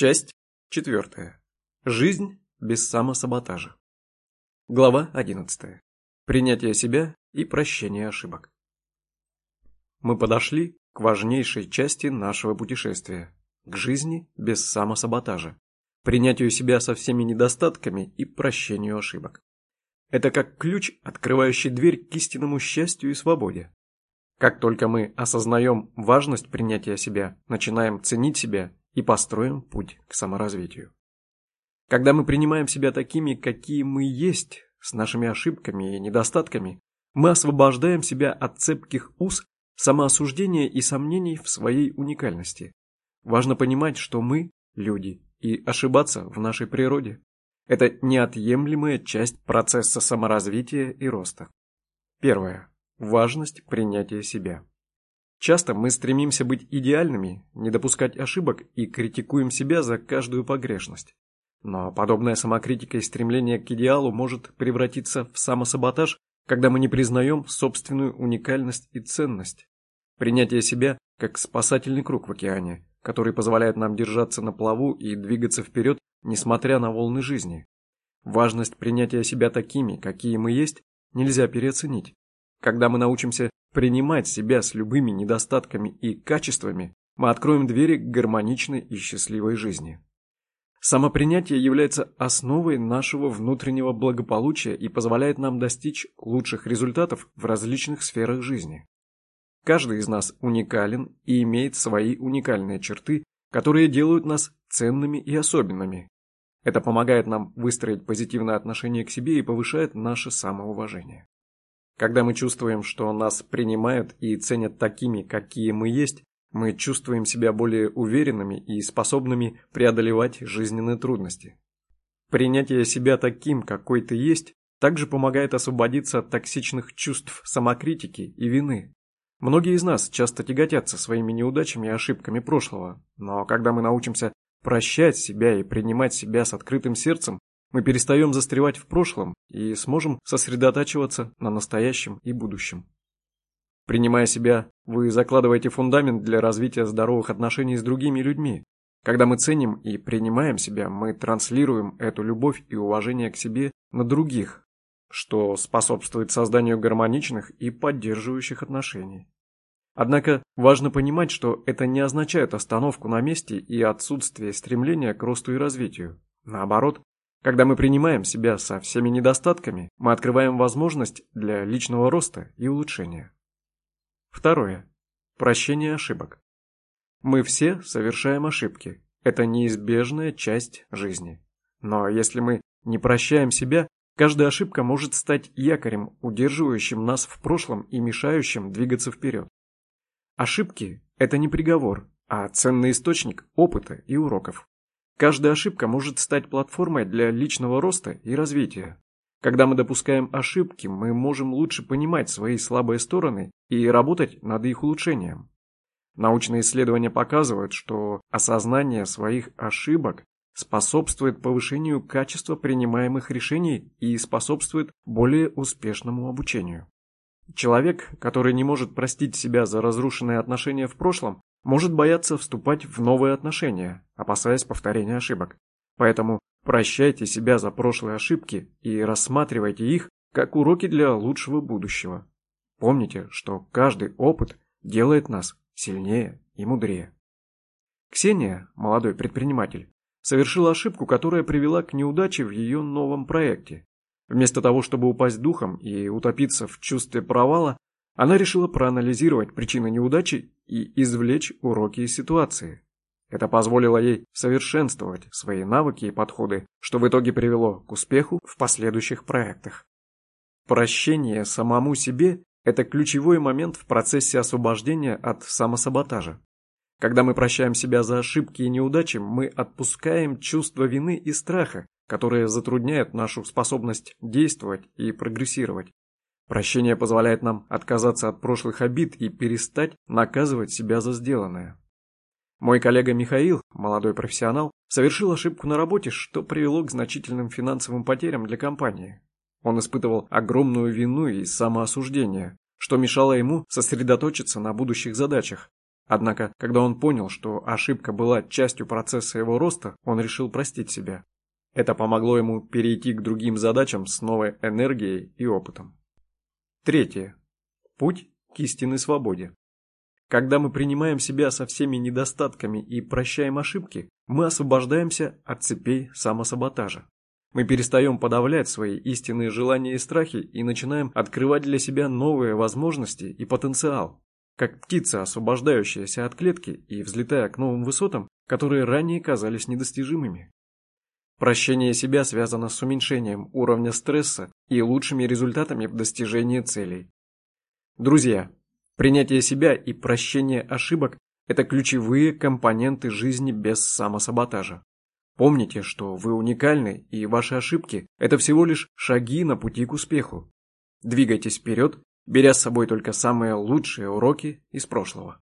Часть четвертая. Жизнь без самосаботажа. Глава одиннадцатая. Принятие себя и прощение ошибок. Мы подошли к важнейшей части нашего путешествия, к жизни без самосаботажа, принятию себя со всеми недостатками и прощению ошибок. Это как ключ, открывающий дверь к истинному счастью и свободе. Как только мы осознаем важность принятия себя, начинаем ценить себя и построим путь к саморазвитию. Когда мы принимаем себя такими, какие мы есть, с нашими ошибками и недостатками, мы освобождаем себя от цепких уз самоосуждения и сомнений в своей уникальности. Важно понимать, что мы – люди, и ошибаться в нашей природе. Это неотъемлемая часть процесса саморазвития и роста. Первое. Важность принятия себя. Часто мы стремимся быть идеальными, не допускать ошибок и критикуем себя за каждую погрешность. Но подобная самокритика и стремление к идеалу может превратиться в самосаботаж, когда мы не признаем собственную уникальность и ценность. Принятие себя как спасательный круг в океане, который позволяет нам держаться на плаву и двигаться вперед, несмотря на волны жизни. Важность принятия себя такими, какие мы есть, нельзя переоценить. Когда мы научимся принимать себя с любыми недостатками и качествами, мы откроем двери к гармоничной и счастливой жизни. Самопринятие является основой нашего внутреннего благополучия и позволяет нам достичь лучших результатов в различных сферах жизни. Каждый из нас уникален и имеет свои уникальные черты, которые делают нас ценными и особенными. Это помогает нам выстроить позитивное отношение к себе и повышает наше самоуважение. Когда мы чувствуем, что нас принимают и ценят такими, какие мы есть, мы чувствуем себя более уверенными и способными преодолевать жизненные трудности. Принятие себя таким, какой ты есть, также помогает освободиться от токсичных чувств самокритики и вины. Многие из нас часто тяготятся своими неудачами и ошибками прошлого, но когда мы научимся прощать себя и принимать себя с открытым сердцем, мы перестаем застревать в прошлом и сможем сосредотачиваться на настоящем и будущем. Принимая себя, вы закладываете фундамент для развития здоровых отношений с другими людьми. Когда мы ценим и принимаем себя, мы транслируем эту любовь и уважение к себе на других, что способствует созданию гармоничных и поддерживающих отношений. Однако важно понимать, что это не означает остановку на месте и отсутствие стремления к росту и развитию. Наоборот, когда мы принимаем себя со всеми недостатками, мы открываем возможность для личного роста и улучшения. Второе. Прощение ошибок. Мы все совершаем ошибки. Это неизбежная часть жизни. Но если мы не прощаем себя, каждая ошибка может стать якорем, удерживающим нас в прошлом и мешающим двигаться вперед. Ошибки – это не приговор, а ценный источник опыта и уроков. Каждая ошибка может стать платформой для личного роста и развития. Когда мы допускаем ошибки, мы можем лучше понимать свои слабые стороны и работать над их улучшением. Научные исследования показывают, что осознание своих ошибок способствует повышению качества принимаемых решений и способствует более успешному обучению. Человек, который не может простить себя за разрушенные отношения в прошлом, может бояться вступать в новые отношения, опасаясь повторения ошибок. Поэтому прощайте себя за прошлые ошибки и рассматривайте их как уроки для лучшего будущего. Помните, что каждый опыт делает нас сильнее и мудрее. Ксения, молодой предприниматель, совершила ошибку, которая привела к неудаче в ее новом проекте. Вместо того, чтобы упасть духом и утопиться в чувстве провала, она решила проанализировать причины неудачи и извлечь уроки из ситуации. Это позволило ей совершенствовать свои навыки и подходы, что в итоге привело к успеху в последующих проектах. Прощение самому себе – это ключевой момент в процессе освобождения от самосаботажа. Когда мы прощаем себя за ошибки и неудачи, мы отпускаем чувство вины и страха, которые затрудняют нашу способность действовать и прогрессировать. Прощение позволяет нам отказаться от прошлых обид и перестать наказывать себя за сделанное. Мой коллега Михаил, молодой профессионал, совершил ошибку на работе, что привело к значительным финансовым потерям для компании. Он испытывал огромную вину и самоосуждение, что мешало ему сосредоточиться на будущих задачах. Однако, когда он понял, что ошибка была частью процесса его роста, он решил простить себя. Это помогло ему перейти к другим задачам с новой энергией и опытом. Третье. Путь к истинной свободе. Когда мы принимаем себя со всеми недостатками и прощаем ошибки, мы освобождаемся от цепей самосаботажа. Мы перестаем подавлять свои истинные желания и страхи и начинаем открывать для себя новые возможности и потенциал как птица, освобождающаяся от клетки и взлетая к новым высотам, которые ранее казались недостижимыми. Прощение себя связано с уменьшением уровня стресса и лучшими результатами в достижении целей. Друзья, принятие себя и прощение ошибок – это ключевые компоненты жизни без самосаботажа. Помните, что вы уникальны, и ваши ошибки – это всего лишь шаги на пути к успеху. Двигайтесь вперед беря с собой только самые лучшие уроки из прошлого.